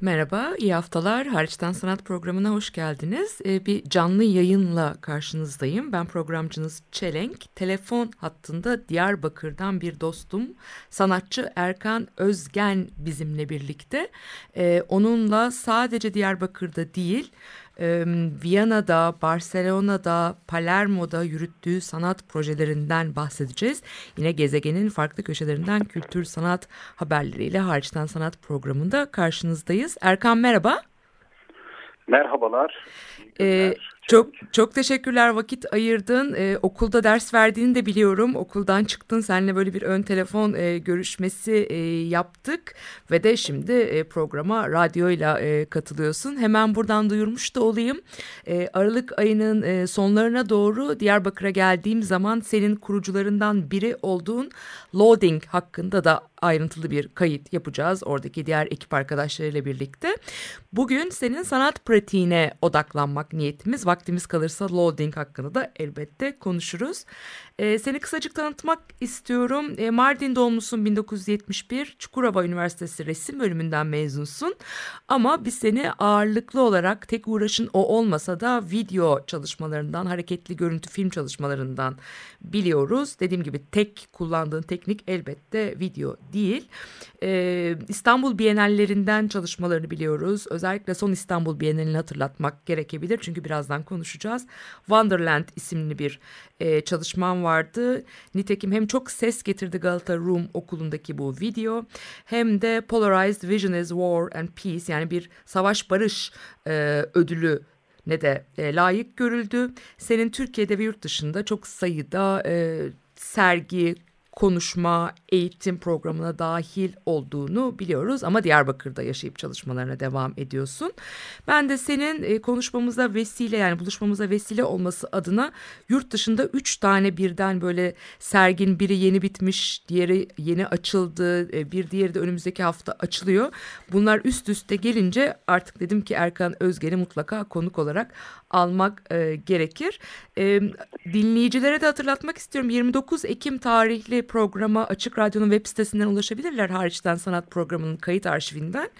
Merhaba, iyi haftalar. Hariçten Sanat programına hoş geldiniz. Ee, bir canlı yayınla karşınızdayım. Ben programcınız Çelenk. Telefon hattında Diyarbakır'dan bir dostum, sanatçı Erkan Özgen bizimle birlikte. Ee, onunla sadece Diyarbakır'da değil, e, Viyana'da, Barcelona'da, Palermo'da yürüttüğü sanat projelerinden bahsedeceğiz. Yine gezegenin farklı köşelerinden kültür sanat haberleriyle hariçten sanat programında karşınızdayız. Erkan merhaba. Merhabalar. Ee. Çok çok teşekkürler vakit ayırdın. Ee, okulda ders verdiğini de biliyorum. Okuldan çıktın. Seninle böyle bir ön telefon e, görüşmesi e, yaptık ve de şimdi e, programa radyoyla e, katılıyorsun. Hemen buradan duyurmuş da olayım. E, Aralık ayının e, sonlarına doğru Diyarbakır'a geldiğim zaman senin kurucularından biri olduğun Loading hakkında da ayrıntılı bir kayıt yapacağız oradaki diğer ekip arkadaşlarıyla birlikte. Bugün senin sanat pratiğine odaklanmak niyetimiz. Vaktimiz kalırsa loading hakkında da elbette konuşuruz. Ee, seni kısacık tanıtmak istiyorum. Ee, Mardin doğumlusun 1971. Çukurova Üniversitesi resim bölümünden mezunsun. Ama biz seni ağırlıklı olarak tek uğraşın o olmasa da video çalışmalarından, hareketli görüntü film çalışmalarından biliyoruz. Dediğim gibi tek kullandığın teknik elbette video değil. Ee, İstanbul Bienallerinden çalışmalarını biliyoruz. Özellikle son İstanbul Bienalini hatırlatmak gerekebilir. Çünkü birazdan konuşacağız. Wonderland isimli bir e, çalışmam vardı. Nitekim hem çok ses getirdi Galata Room okulundaki bu video hem de Polarized Vision is War and Peace yani bir savaş barış e, ödülü ne de e, layık görüldü. Senin Türkiye'de ve yurt dışında çok sayıda e, sergi, konuşma, eğitim programına dahil olduğunu biliyoruz ama Diyarbakır'da yaşayıp çalışmalarına devam ediyorsun. Ben de senin e, konuşmamıza vesile yani buluşmamıza vesile olması adına yurt dışında üç tane birden böyle sergin biri yeni bitmiş, diğeri yeni açıldı, e, bir diğeri de önümüzdeki hafta açılıyor. Bunlar üst üste gelince artık dedim ki Erkan Özgen'i mutlaka konuk olarak almak e, gerekir. E, dinleyicilere de hatırlatmak istiyorum 29 Ekim tarihli programa Açık Radyo'nun web sitesinden ulaşabilirler hariçten sanat programının kayıt arşivinden.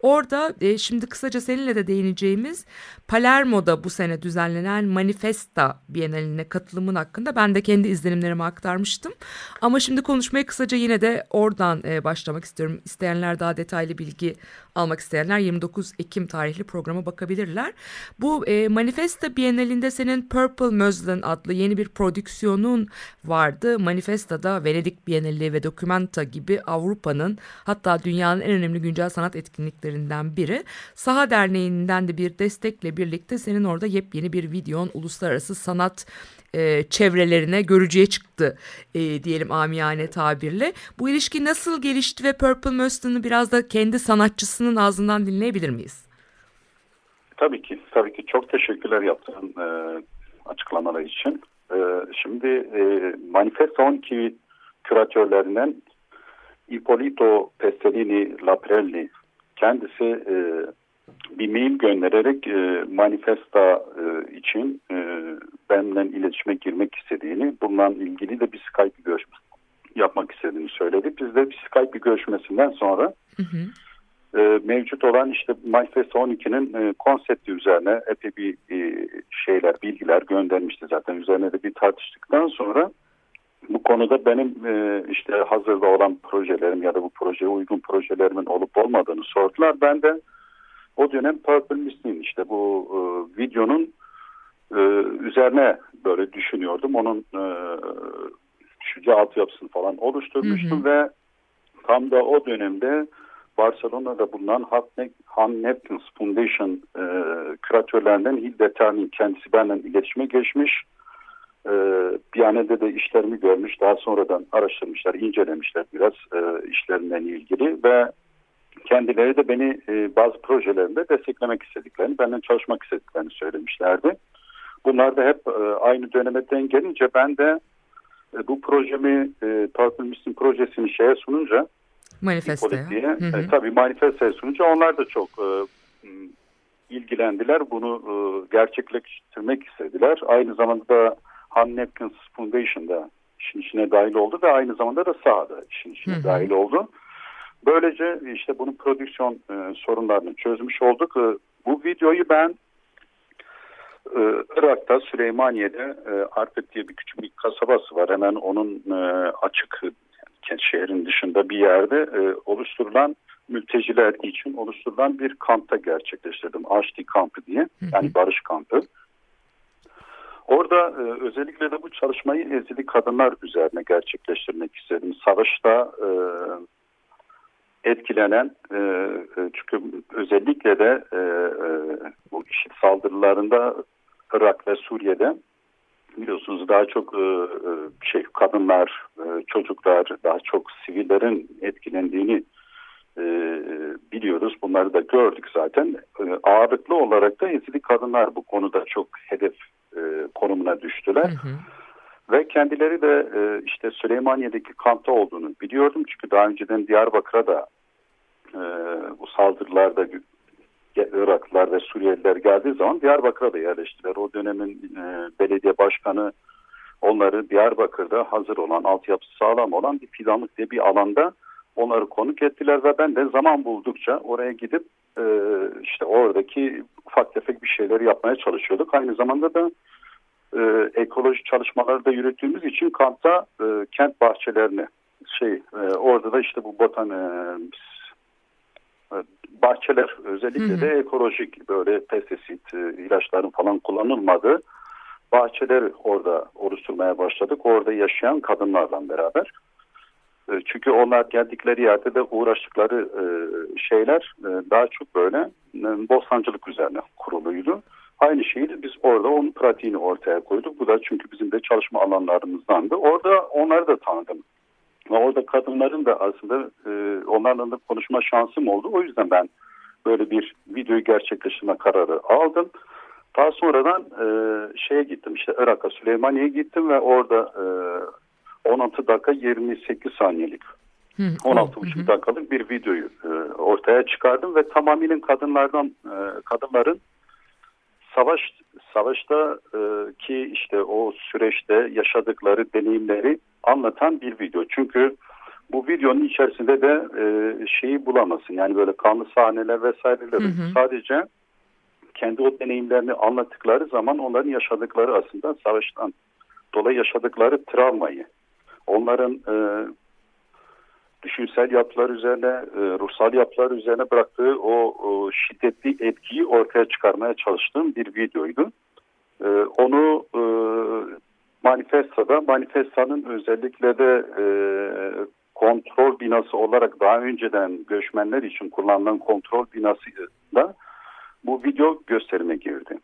Orada e, şimdi kısaca seninle de değineceğimiz Palermo'da bu sene düzenlenen Manifesta Bienali'ne katılımın hakkında ben de kendi izlenimlerimi aktarmıştım. Ama şimdi konuşmaya kısaca yine de oradan e, başlamak istiyorum. İsteyenler daha detaylı bilgi almak isteyenler 29 Ekim tarihli programa bakabilirler. Bu e, Manifesta Bienalinde senin Purple Muslin adlı yeni bir prodüksiyonun vardı. Manifesta'da Venedik Bienali ve Documenta gibi Avrupa'nın hatta dünyanın en önemli güncel sanat etkinliklerinden biri. Saha Derneği'nden de bir destekle birlikte senin orada yepyeni bir videon uluslararası sanat e, çevrelerine görücüye çıktı e, diyelim amiyane tabirle. Bu ilişki nasıl gelişti ve Purple Muslin'ı biraz da kendi sanatçısının ağzından dinleyebilir miyiz? Tabii ki, tabii ki. Çok teşekkürler yaptığın e, açıklamalar için. E, şimdi e, Manifesto 12 küratörlerinden Ippolito Pestellini Laprelli kendisi e, bir mail göndererek e, manifesta e, için e, benimle iletişime girmek istediğini, bununla ilgili de bir Skype görüşmesi yapmak istediğini söyledi. Biz de bir Skype görüşmesinden sonra Hı hı. e, mevcut olan işte Manifesto 12'nin e, konsepti üzerine epey bir e, şeyler, bilgiler göndermişti zaten. Üzerine de bir tartıştıktan sonra bu konuda benim e, işte hazırda olan projelerim ya da bu projeye uygun projelerimin olup olmadığını sordular. Ben de o dönem Purple Mist'in işte bu e, videonun e, üzerine böyle düşünüyordum. Onun e, düşünce altyapısını falan oluşturmuştum Hı hı. ve tam da o dönemde Barcelona'da bulunan Han Neptune Foundation e, küratörlerinden Hilde Ternin kendisi benimle iletişime geçmiş. E, Biyanet'te de işlerimi görmüş. Daha sonradan araştırmışlar, incelemişler biraz e, işlerinden ilgili ve kendileri de beni e, bazı projelerinde desteklemek istediklerini, benden çalışmak istediklerini söylemişlerdi. Bunlar da hep e, aynı döneme denk gelince ben de e, bu projemi e, Tartılmışsın projesini şeye sununca Manifestoya. diye, Hı hı. e, tabii manifestoya sununca onlar da çok e, ilgilendiler. Bunu e, gerçekleştirmek istediler. Aynı zamanda da Han Nepkins Foundation'da işin içine dahil oldu ve aynı zamanda da sahada işin içine Hı hı. dahil oldu. Böylece işte bunun prodüksiyon e, sorunlarını çözmüş olduk. E, bu videoyu ben e, Irak'ta Süleymaniye'de e, Arpet diye bir küçük bir kasabası var. Hemen onun e, açık yani şehrin dışında bir yerde e, oluşturulan mülteciler için oluşturulan bir kampta gerçekleştirdim. Aşti kampı diye yani barış kampı. Orada e, özellikle de bu çalışmayı ezili kadınlar üzerine gerçekleştirmek istedim. Savaşta e, etkilenen e, e, çünkü özellikle de e, e, bu IŞİD saldırılarında Irak ve Suriye'de biliyorsunuz daha çok e, e, şey kadınlar, e, çocuklar, daha çok sivillerin etkilendiğini e, biliyoruz. Bunları da gördük zaten. E, ağırlıklı olarak da ezili kadınlar bu konuda çok hedef e, konumuna düştüler. Hı hı. Ve kendileri de e, işte Süleymaniye'deki kampta olduğunu biliyordum. Çünkü daha önceden Diyarbakır'a da e, bu saldırılarda Iraklılar ve Suriyeliler geldiği zaman Diyarbakır'a da yerleştiler. O dönemin e, belediye başkanı onları Diyarbakır'da hazır olan, altyapısı sağlam olan bir fidanlık diye bir alanda onları konuk ettiler ve ben de zaman buldukça oraya gidip e, işte oradaki ufak tefek bir şeyler yapmaya çalışıyorduk. Aynı zamanda da e, ekoloji çalışmaları da yürüttüğümüz için kampta e, kent bahçelerini şey e, orada da işte bu botan e, bahçeler özellikle Hı hı. de ekolojik böyle pestisit e, ilaçların falan kullanılmadığı bahçeler orada oluşturmaya başladık. Orada yaşayan kadınlarla beraber. E, Çünkü onlar geldikleri yerde de uğraştıkları e, şeyler e, daha çok böyle bostancılık üzerine kuruluydu. Aynı şeyi biz orada onun pratiğini ortaya koyduk. Bu da çünkü bizim de çalışma alanlarımızdandı. Orada onları da tanıdım. Ve orada kadınların da aslında onlarla da konuşma şansım oldu. O yüzden ben böyle bir videoyu gerçekleştirme kararı aldım. Daha sonradan e, şeye gittim işte Irak'a Süleymaniye'ye gittim ve orada e, 16 dakika 28 saniyelik Hı, 16,5 dakikalık bir videoyu e, ortaya çıkardım ve tamamıyla kadınlardan e, kadınların savaş savaşta e, ki işte o süreçte yaşadıkları deneyimleri anlatan bir video. Çünkü bu videonun içerisinde de e, şeyi bulamazsın. Yani böyle kanlı sahneler vesaireler. Hı hı. Sadece kendi o deneyimlerini anlattıkları zaman onların yaşadıkları aslında savaştan dolayı yaşadıkları travmayı, onların e, düşünsel yapılar üzerine, e, ruhsal yapılar üzerine bıraktığı o, o şiddetli etkiyi ortaya çıkarmaya çalıştığım bir videoydu. E, onu e, manifestoda, manifestanın özellikle de e, kontrol binası olarak daha önceden göçmenler için kullanılan kontrol binası da bu video gösterime girdi.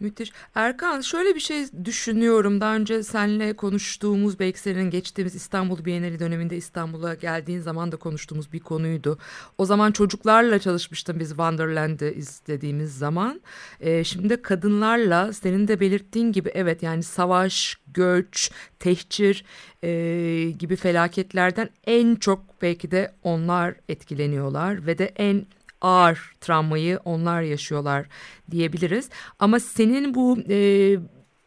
Müthiş. Erkan şöyle bir şey düşünüyorum. Daha önce seninle konuştuğumuz belki senin geçtiğimiz İstanbul Bienali döneminde İstanbul'a geldiğin zaman da konuştuğumuz bir konuydu. O zaman çocuklarla çalışmıştım biz Wonderland'ı izlediğimiz zaman. Ee, şimdi kadınlarla senin de belirttiğin gibi evet yani savaş, göç, tehcir e, gibi felaketlerden en çok belki de onlar etkileniyorlar ve de en ağır travmayı onlar yaşıyorlar diyebiliriz. Ama senin bu e,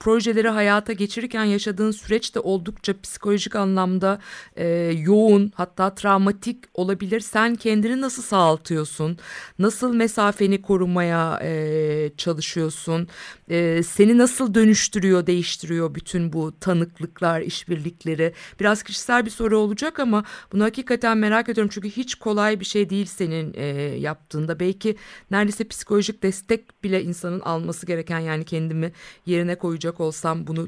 projeleri hayata geçirirken yaşadığın süreç de oldukça psikolojik anlamda e, yoğun hatta travmatik olabilir. Sen kendini nasıl sağaltıyorsun? Nasıl mesafeni korumaya e, çalışıyorsun? E, seni nasıl dönüştürüyor, değiştiriyor bütün bu tanıklıklar, işbirlikleri? Biraz kişisel bir soru olacak ama bunu hakikaten merak ediyorum. Çünkü hiç kolay bir şey değil senin e, yaptığında. Belki neredeyse psikolojik destek bile insanın alması gereken yani kendimi yerine koyacak yapacak olsam bunu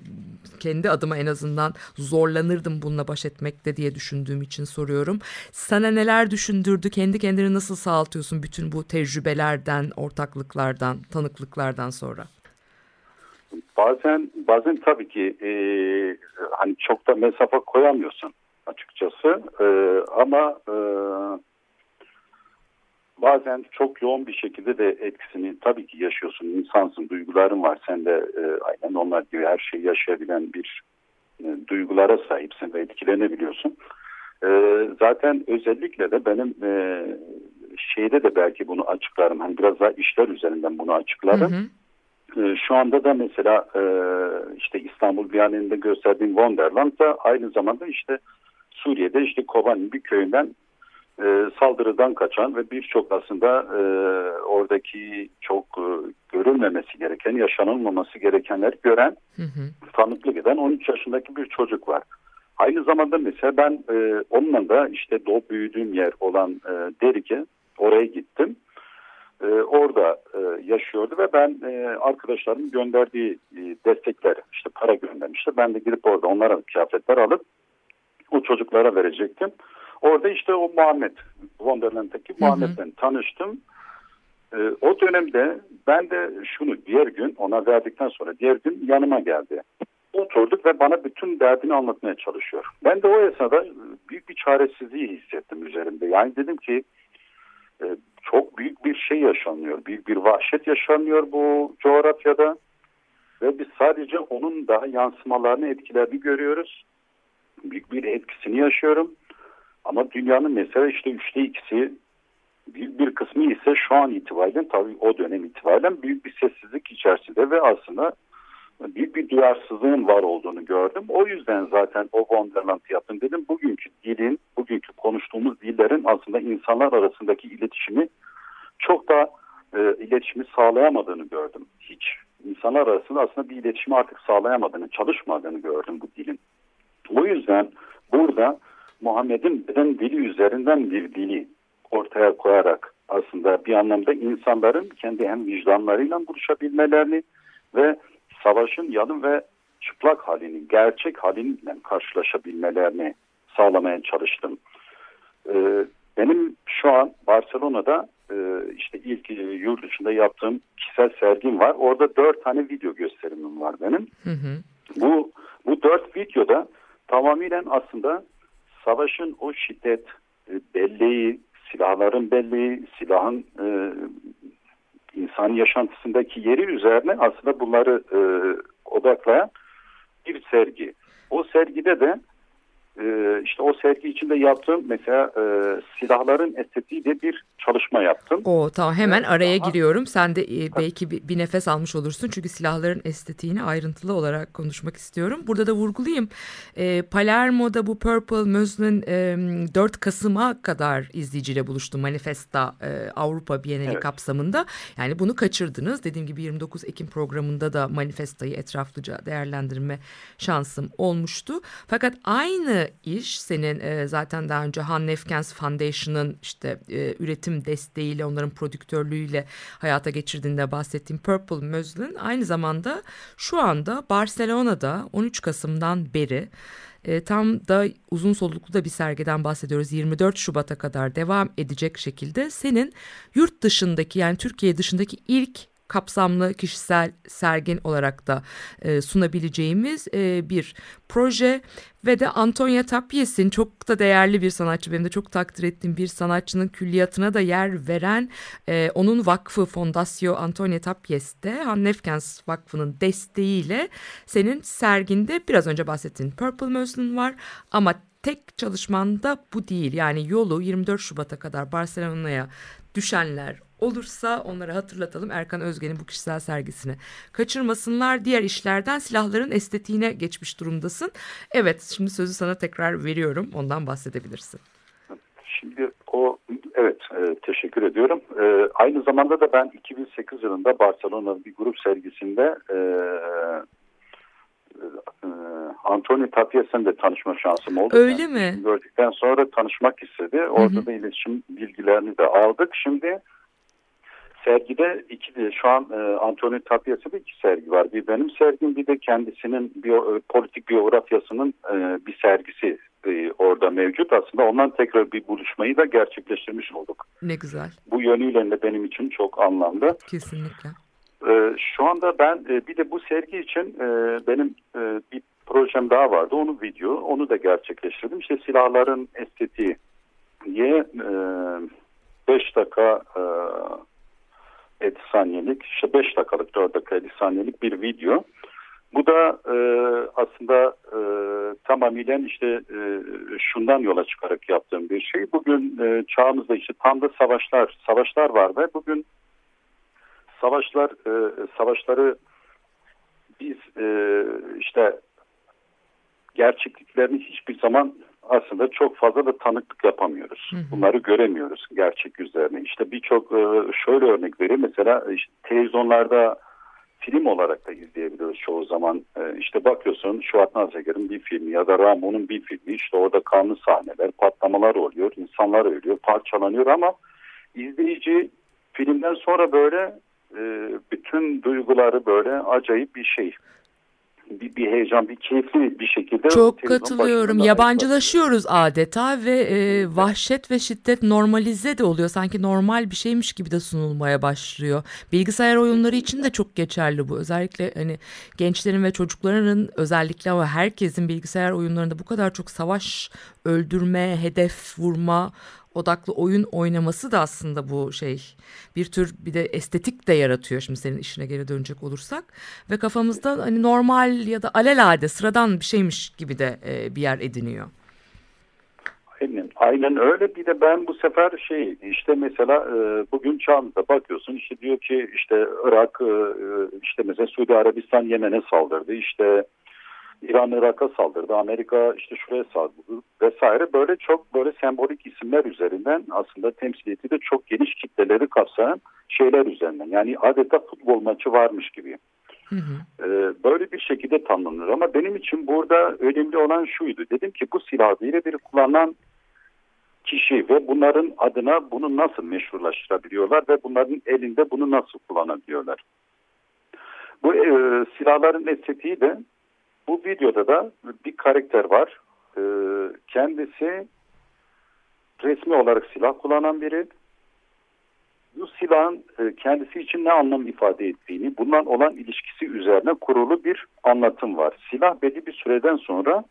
kendi adıma en azından zorlanırdım bununla baş etmekte diye düşündüğüm için soruyorum. Sana neler düşündürdü? Kendi kendini nasıl sağaltıyorsun bütün bu tecrübelerden, ortaklıklardan, tanıklıklardan sonra? Bazen bazen tabii ki e, hani çok da mesafe koyamıyorsun açıkçası E, ama e, bazen çok yoğun bir şekilde de etkisini tabii ki yaşıyorsun. İnsansın, duyguların var. Sen de e, aynen onlar gibi her şeyi yaşayabilen bir e, duygulara sahipsin ve etkilenebiliyorsun. E, zaten özellikle de benim e, şeyde de belki bunu açıklarım. Hani biraz daha işler üzerinden bunu açıklarım. Hı hı. Ee, Şu anda da mesela e, işte İstanbul Biyanet'inde gösterdiğim Wonderland da aynı zamanda işte Suriye'de işte Kobani bir köyünden e, saldırıdan kaçan ve birçok aslında e, oradaki çok e, görülmemesi gereken, yaşanılmaması gerekenleri gören, Hı hı. tanıklık eden 13 yaşındaki bir çocuk var. Aynı zamanda mesela ben e, onunla da işte doğup büyüdüğüm yer olan e, Derike oraya gittim. E, orada e, yaşıyordu ve ben e, arkadaşlarımın gönderdiği e, destekler işte para göndermişti. Ben de gidip orada onlara kıyafetler alıp o çocuklara verecektim. Orada işte o Muhammed, Wonderland'daki Muhammed'le tanıştım. E, o dönemde ben de şunu diğer gün ona verdikten sonra diğer gün yanıma geldi. Oturduk ve bana bütün derdini anlatmaya çalışıyor. Ben de o esnada büyük bir çaresizliği hissettim üzerimde. Yani dedim ki e, çok büyük bir şey yaşanıyor. Büyük bir vahşet yaşanıyor bu coğrafyada. Ve biz sadece onun daha yansımalarını, etkilerini görüyoruz. Büyük bir etkisini yaşıyorum. Ama dünyanın mesela işte üçte ikisi büyük bir kısmı ise şu an itibariyle tabii o dönem itibariyle büyük bir sessizlik içerisinde ve aslında büyük bir duyarsızlığın var olduğunu gördüm. O yüzden zaten o Wonderland yaptım dedim. Bugünkü dilin, bugünkü konuştuğumuz dillerin aslında insanlar arasındaki iletişimi çok da e, iletişimi sağlayamadığını gördüm. Hiç. İnsanlar arasında aslında bir iletişimi artık sağlayamadığını, çalışmadığını gördüm bu dilin. O yüzden burada Muhammed'in beden dili üzerinden bir dili ortaya koyarak aslında bir anlamda insanların kendi hem vicdanlarıyla buluşabilmelerini ve savaşın yanı ve çıplak halini, gerçek haliyle karşılaşabilmelerini sağlamaya çalıştım. Ee, benim şu an Barcelona'da e, işte ilk e, yurt dışında yaptığım kişisel sergim var. Orada dört tane video gösterimim var benim. Hı hı. Bu bu dört videoda tamamıyla aslında savaşın o şiddet, e, belleği, silahların belleği, silahın e, insan yaşantısındaki yeri üzerine aslında bunları e, odaklayan bir sergi. O sergide de e, işte o sergi içinde yaptığım mesela e, silahların estetiği de bir çalışma yaptım. O tamam hemen Evet, araya ama- giriyorum. Sen de e, belki bir, bir nefes almış olursun. Çünkü silahların estetiğini ayrıntılı olarak konuşmak istiyorum. Burada da vurgulayayım. E, Palermo'da bu Purple Muslin e, 4 Kasım'a kadar izleyiciyle buluştu Manifesta e, Avrupa Bienali Evet. kapsamında. Yani bunu kaçırdınız. Dediğim gibi 29 Ekim programında da Manifesta'yı etraflıca değerlendirme şansım olmuştu. Fakat aynı iş senin e, zaten daha önce Han Nefkens Foundation'ın işte e, üretim desteğiyle onların prodüktörlüğüyle hayata geçirdiğinde bahsettiğim Purple Muslin aynı zamanda şu anda Barcelona'da 13 Kasım'dan beri e, tam da uzun soluklu da bir sergiden bahsediyoruz. 24 Şubat'a kadar devam edecek şekilde senin yurt dışındaki yani Türkiye dışındaki ilk kapsamlı kişisel sergin olarak da e, sunabileceğimiz e, bir proje ve de Antonia Tapies'in çok da değerli bir sanatçı benim de çok takdir ettiğim bir sanatçının külliyatına da yer veren e, onun vakfı Fondasio Antonia Tapies'te Han Nefkens Vakfı'nın desteğiyle senin serginde biraz önce bahsettiğin Purple Muslin var ama tek çalışmanda bu değil. Yani yolu 24 Şubat'a kadar Barcelona'ya düşenler olursa onları hatırlatalım. Erkan Özgen'in bu kişisel sergisini kaçırmasınlar. Diğer işlerden silahların estetiğine geçmiş durumdasın. Evet şimdi sözü sana tekrar veriyorum. Ondan bahsedebilirsin. Şimdi o evet e, teşekkür ediyorum. E, aynı zamanda da ben 2008 yılında Barcelona'da bir grup sergisinde e, e, Antonio Tapies'in de tanışma şansım oldu. Öyle Yani mi? Gördükten sonra tanışmak istedi. Orada Hı hı. da iletişim bilgilerini de aldık. Şimdi sergide iki de şu an e, Antonio Tapias'ta iki sergi var. Bir benim sergim bir de kendisinin biyo, e, politik biyografyasının e, bir sergisi e, orada mevcut. Aslında ondan tekrar bir buluşmayı da gerçekleştirmiş olduk. Ne güzel. Bu yönüyle de benim için çok anlamlı. Kesinlikle. E, şu anda ben e, bir de bu sergi için e, benim e, bir projem daha vardı. Onu video, onu da gerçekleştirdim. İşte silahların estetiği diye 5 dakika e, 50 saniyelik, işte 5 dakikalık 4 dakika 50 saniyelik bir video. Bu da e, aslında e, tamamen işte e, şundan yola çıkarak yaptığım bir şey. Bugün e, çağımızda işte tam da savaşlar, savaşlar var ve bugün savaşlar, e, savaşları biz e, işte gerçekliklerini hiçbir zaman aslında çok fazla da tanıklık yapamıyoruz. Hı hı. Bunları göremiyoruz gerçek yüzlerini. İşte birçok e, şöyle örnek vereyim. Mesela işte televizyonlarda film olarak da izleyebiliyoruz çoğu zaman. E, işte bakıyorsun Şuat Nazeger'in bir filmi ya da Ramon'un bir filmi. İşte orada kanlı sahneler, patlamalar oluyor, insanlar ölüyor, parçalanıyor ama izleyici filmden sonra böyle e, bütün duyguları böyle acayip bir şey bir, bir heyecan, bir keyifli bir şekilde. Çok katılıyorum. Yabancılaşıyoruz adeta ve e, vahşet ve şiddet normalize de oluyor. Sanki normal bir şeymiş gibi de sunulmaya başlıyor. Bilgisayar oyunları için de çok geçerli bu. Özellikle hani gençlerin ve çocukların özellikle ama herkesin bilgisayar oyunlarında bu kadar çok savaş, öldürme, hedef vurma odaklı oyun oynaması da aslında bu şey bir tür bir de estetik de yaratıyor şimdi senin işine geri dönecek olursak ve kafamızda hani normal ya da alelade sıradan bir şeymiş gibi de e, bir yer ediniyor. Aynen, aynen öyle. Bir de ben bu sefer şey işte mesela e, bugün çağımızda bakıyorsun işte diyor ki işte Irak e, işte mesela Suudi Arabistan Yemen'e saldırdı. işte İran Irak'a saldırdı, Amerika işte şuraya saldırdı vesaire böyle çok böyle sembolik isimler üzerinden aslında temsiliyeti de çok geniş kitleleri kapsayan şeyler üzerinden. Yani adeta futbol maçı varmış gibi. Hı hı. Ee, böyle bir şekilde tanımlanır ama benim için burada önemli olan şuydu. Dedim ki bu silahı birebir kullanan kişi ve bunların adına bunu nasıl meşrulaştırabiliyorlar ve bunların elinde bunu nasıl kullanabiliyorlar. Bu e, silahların estetiği de bu videoda da bir karakter var. Ee, kendisi resmi olarak silah kullanan biri. Bu silahın e, kendisi için ne anlam ifade ettiğini, bundan olan ilişkisi üzerine kurulu bir anlatım var. Silah belli bir süreden sonra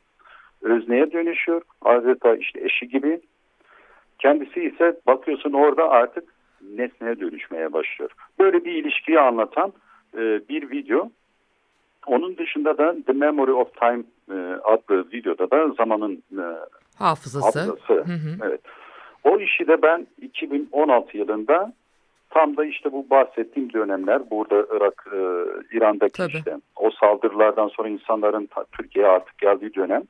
özneye dönüşüyor. Adeta işte eşi gibi. Kendisi ise bakıyorsun orada artık nesneye dönüşmeye başlıyor. Böyle bir ilişkiyi anlatan e, bir video. Onun dışında da The Memory of Time e, adlı videoda da zamanın e, hafızası. hafızası. Hı hı. Evet. O işi de ben 2016 yılında tam da işte bu bahsettiğim dönemler burada Irak, e, İran'daki Tabii. işte o saldırılardan sonra insanların Türkiye'ye artık geldiği dönem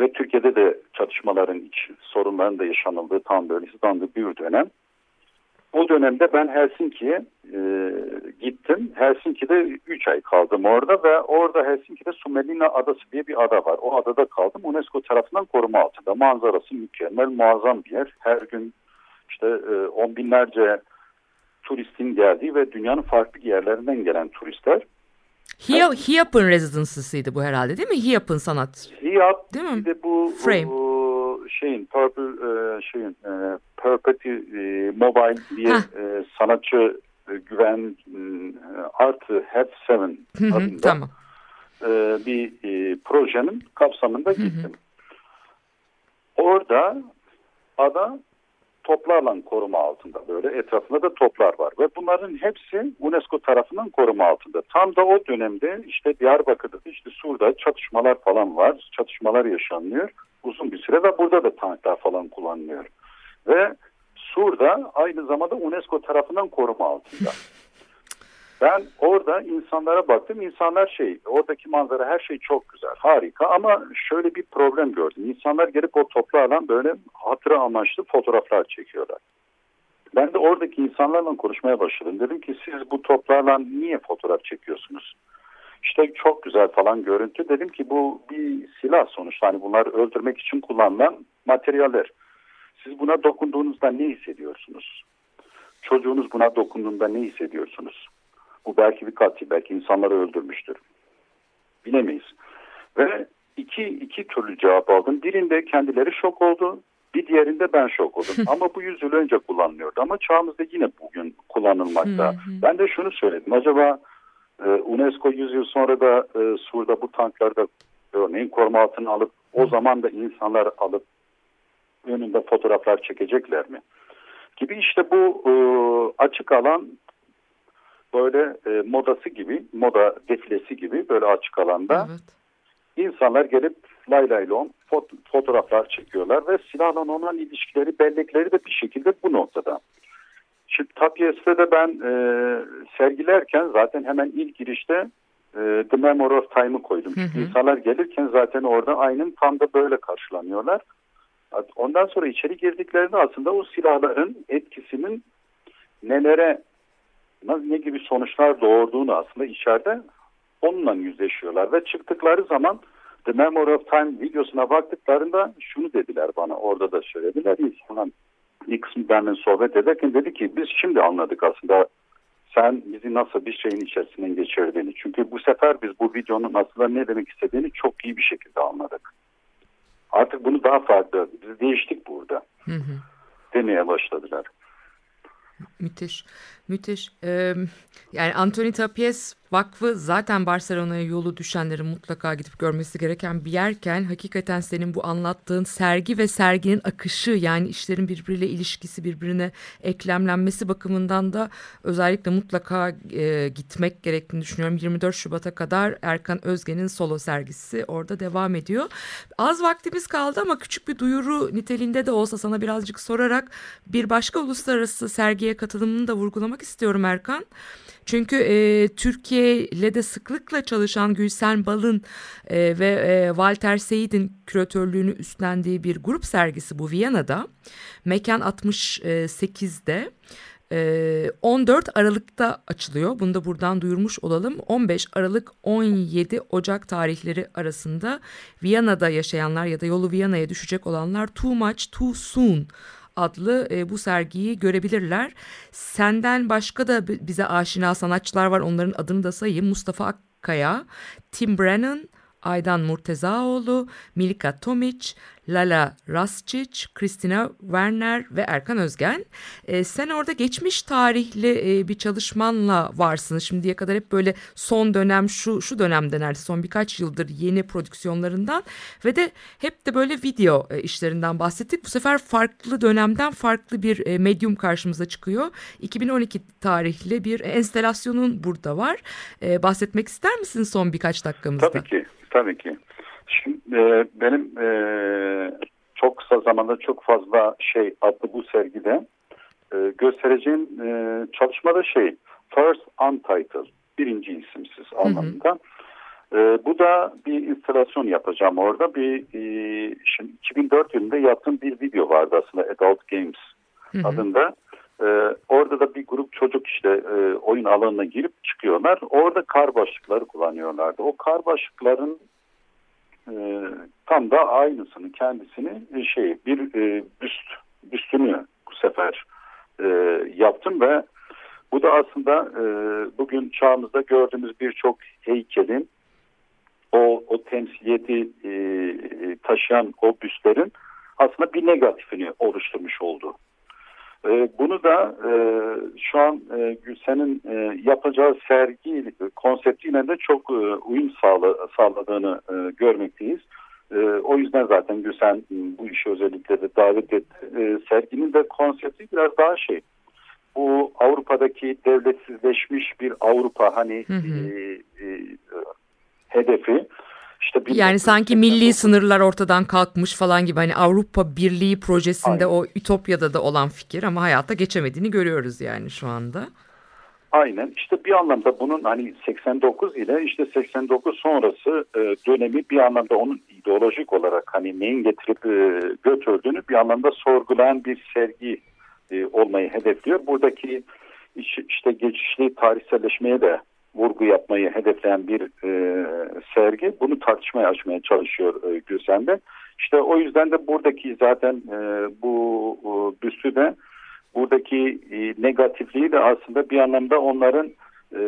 ve Türkiye'de de çatışmaların iç sorunların da yaşanıldığı tam böyle hızlandığı bir dönem. O dönemde ben Helsinki'ye e, gittim. Helsinki'de 3 ay kaldım orada ve orada Helsinki'de Sumelina Adası diye bir ada var. O adada kaldım. UNESCO tarafından koruma altında. Manzarası mükemmel, muazzam bir yer. Her gün işte e, on binlerce turistin geldiği ve dünyanın farklı yerlerinden gelen turistler. Hiyap'ın residency'siydi bu herhalde değil mi? Hiyap'ın sanat. Hiyap değil mi? Bir de bu Frame. Bu şeyin Purple e, şeyin e, Perpetual e, Mobile diye e, sanatçı e, güven e, artı Head 7 adında tamam. e, bir e, projenin kapsamında gittim. Orada ada toplarla koruma altında böyle etrafında da toplar var ve bunların hepsi UNESCO tarafından koruma altında. Tam da o dönemde işte Diyarbakır'da işte Sur'da çatışmalar falan var. Çatışmalar yaşanıyor uzun bir süre ve burada da tanklar falan kullanılıyor. Ve Sur'da aynı zamanda UNESCO tarafından koruma altında. Ben orada insanlara baktım. İnsanlar şey, oradaki manzara her şey çok güzel, harika ama şöyle bir problem gördüm. İnsanlar gelip o toplarla böyle hatıra amaçlı fotoğraflar çekiyorlar. Ben de oradaki insanlarla konuşmaya başladım. Dedim ki siz bu toplarla niye fotoğraf çekiyorsunuz? İşte çok güzel falan görüntü. Dedim ki bu bir silah sonuçta. Hani bunlar öldürmek için kullanılan materyaller. Siz buna dokunduğunuzda ne hissediyorsunuz? çocuğunuz buna dokunduğunda ne hissediyorsunuz? Bu belki bir katil, belki insanları öldürmüştür. Bilemeyiz. Ve iki, iki türlü cevap aldım. Birinde kendileri şok oldu. Bir diğerinde ben şok oldum. Ama bu yüzyıl önce kullanılıyordu. Ama çağımızda yine bugün kullanılmakta. ben de şunu söyledim. Acaba e, UNESCO 100 yıl sonra da e, Sur'da bu tanklarda örneğin koruma altına alıp o zaman da insanlar alıp önünde fotoğraflar çekecekler mi? Gibi işte bu e, açık alan böyle e, modası gibi, moda defilesi gibi böyle açık alanda Evet. insanlar gelip lay lay lom fot- fotoğraflar çekiyorlar ve silahla olan ilişkileri, bellekleri de bir şekilde bu noktada. Şimdi Tapyes'te de ben e, sergilerken zaten hemen ilk girişte e, The Memory of Time'ı koydum. Çünkü insanlar gelirken zaten orada aynen tam da böyle karşılanıyorlar. Ondan sonra içeri girdiklerinde aslında o silahların etkisinin nelere ne gibi sonuçlar doğurduğunu aslında içeride onunla yüzleşiyorlar ve çıktıkları zaman The Memory of Time videosuna baktıklarında şunu dediler bana orada da söylediler insanlar bir kısmı benimle sohbet ederken dedi ki biz şimdi anladık aslında sen bizi nasıl bir şeyin içerisinden geçirdiğini. Çünkü bu sefer biz bu videonun aslında ne demek istediğini çok iyi bir şekilde anladık. Artık bunu daha farklı, biz değiştik burada demeye başladılar. Müthiş, müthiş. Ee, yani Anthony Tapies Vakfı zaten Barcelona'ya yolu düşenlerin mutlaka gidip görmesi gereken bir yerken hakikaten senin bu anlattığın sergi ve serginin akışı yani işlerin birbiriyle ilişkisi birbirine eklemlenmesi bakımından da özellikle mutlaka e, gitmek gerektiğini düşünüyorum. 24 Şubat'a kadar Erkan Özgen'in solo sergisi orada devam ediyor. Az vaktimiz kaldı ama küçük bir duyuru niteliğinde de olsa sana birazcık sorarak bir başka uluslararası sergiye katılımını da vurgulamak istiyorum Erkan. Çünkü e, Türkiye ile de sıklıkla çalışan Gülsen Bal'ın e, ve e, Walter Seyit'in küratörlüğünü üstlendiği bir grup sergisi bu Viyana'da. Mekan 68'de. 14 Aralık'ta açılıyor. Bunu da buradan duyurmuş olalım. 15 Aralık 17 Ocak tarihleri arasında Viyana'da yaşayanlar ya da yolu Viyana'ya düşecek olanlar Too Much Too Soon adlı e, bu sergiyi görebilirler. Senden başka da bize aşina sanatçılar var. Onların adını da sayayım. Mustafa Akkaya, Tim Brennan, Aydan Murtezaoğlu, Milika Tomic, Lala Rascic, Kristina Werner ve Erkan Özgen. E, sen orada geçmiş tarihli e, bir çalışmanla varsın. Şimdiye kadar hep böyle son dönem şu şu dönemde neredeyse son birkaç yıldır yeni prodüksiyonlarından ve de hep de böyle video e, işlerinden bahsettik. Bu sefer farklı dönemden farklı bir e, medyum karşımıza çıkıyor. 2012 tarihli bir enstelasyonun burada var. E, bahsetmek ister misin son birkaç dakikamızda? Tabii ki, tabii ki. Şimdi e, benim e, çok kısa zamanda çok fazla şey adlı bu sergide e, göstereceğim e, çalışmada şey First Untitled birinci isimsiz anlamında. E, bu da bir instalasyon yapacağım orada. Bir e, şimdi 2004 yılında yaptığım bir video vardı aslında Adult Games adında. E, orada da bir grup çocuk işte e, oyun alanına girip çıkıyorlar. Orada kar başlıkları kullanıyorlardı. O kar başlıkların e, tam da aynısını kendisini e, şey bir e, büst büstünü bu sefer e, yaptım ve bu da aslında e, bugün çağımızda gördüğümüz birçok heykelin o, o temsiliyeti e, taşıyan o büstlerin aslında bir negatifini oluşturmuş oldu. E, bunu da e, şu an e, Gülsen'in e, yapacağı sergi konseptiyle de çok e, uyum sağla, sağladığını e, görmekteyiz. E, o yüzden zaten Gülsen bu işi özellikle de davet etti. E, serginin de konsepti biraz daha şey. Bu Avrupa'daki devletsizleşmiş bir Avrupa hani Hı hı. e, e, hedefi. İşte Yani sanki milli sınırlar ortadan kalkmış falan gibi hani Avrupa Birliği projesinde Aynen. o Ütopya'da da olan fikir ama hayata geçemediğini görüyoruz yani şu anda. Aynen işte bir anlamda bunun hani 89 ile işte 89 sonrası e, dönemi bir anlamda onun ideolojik olarak hani neyin getirip e, götürdüğünü bir anlamda sorgulayan bir sergi e, olmayı hedefliyor. Buradaki iş- işte geçişli tarihselleşmeye de vurgu yapmayı hedefleyen bir e, sergi. Bunu tartışmaya açmaya çalışıyor e, Gülsen'de. İşte o yüzden de buradaki zaten e, bu e, büstü de buradaki e, negatifliği de aslında bir anlamda onların e,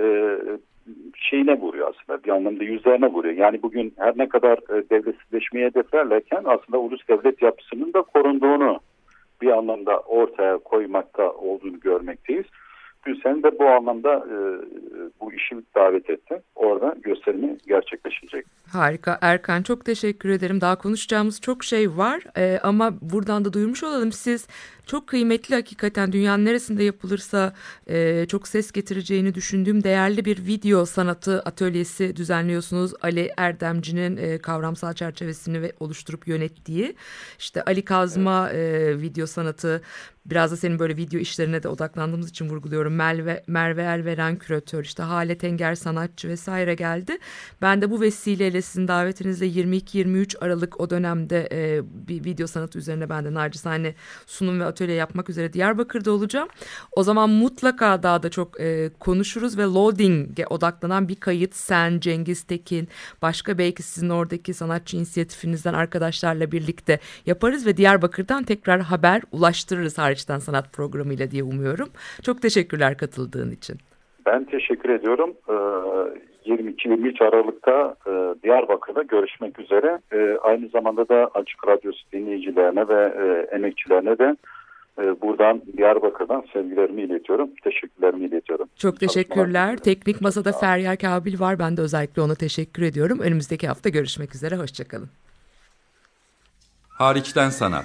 şeyine vuruyor aslında bir anlamda yüzlerine vuruyor. Yani bugün her ne kadar e, devletsizleşmeyi hedeflerlerken aslında ulus devlet yapısının da korunduğunu bir anlamda ortaya koymakta olduğunu görmekteyiz. Gülsen de bu anlamda e, bu işi davet etti. Orada gösterimi gerçekleşecek. Harika Erkan çok teşekkür ederim. Daha konuşacağımız çok şey var ee, ama buradan da duyurmuş olalım. Siz çok kıymetli hakikaten dünyanın neresinde yapılırsa e, çok ses getireceğini düşündüğüm değerli bir video sanatı atölyesi düzenliyorsunuz. Ali Erdemci'nin e, kavramsal çerçevesini ve oluşturup yönettiği işte Ali Kazma e, video sanatı biraz da senin böyle video işlerine de odaklandığımız için vurguluyorum. Merve, Merve Elveren küratör işte Hale Tenger sanatçı vesaire geldi. Ben de bu vesileyle sizin davetinizle 22-23 Aralık o dönemde e, bir video sanatı üzerine ben de nacizane sunum ve atölye yapmak üzere Diyarbakır'da olacağım. O zaman mutlaka daha da çok e, konuşuruz ve loading'e odaklanan bir kayıt sen, Cengiz Tekin, başka belki sizin oradaki sanatçı inisiyatifinizden arkadaşlarla birlikte yaparız ve Diyarbakır'dan tekrar haber ulaştırırız hariçten sanat programıyla diye umuyorum. Çok teşekkürler katıldığın için. Ben teşekkür ediyorum. Ee, 22-23 Aralık'ta e, Diyarbakır'da görüşmek üzere. E, aynı zamanda da Açık Radyosu dinleyicilerine ve e, emekçilerine de buradan Diyarbakır'dan sevgilerimi iletiyorum. Teşekkürlerimi iletiyorum. Çok teşekkürler. Teknik Masada Feryal Kabil var. Ben de özellikle ona teşekkür ediyorum. Önümüzdeki hafta görüşmek üzere. Hoşçakalın. Hariçten sanat.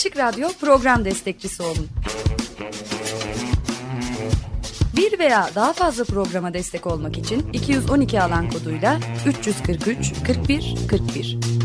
Açık Radyo program destekçisi olun. Bir veya daha fazla programa destek olmak için 212 alan koduyla 343 41 41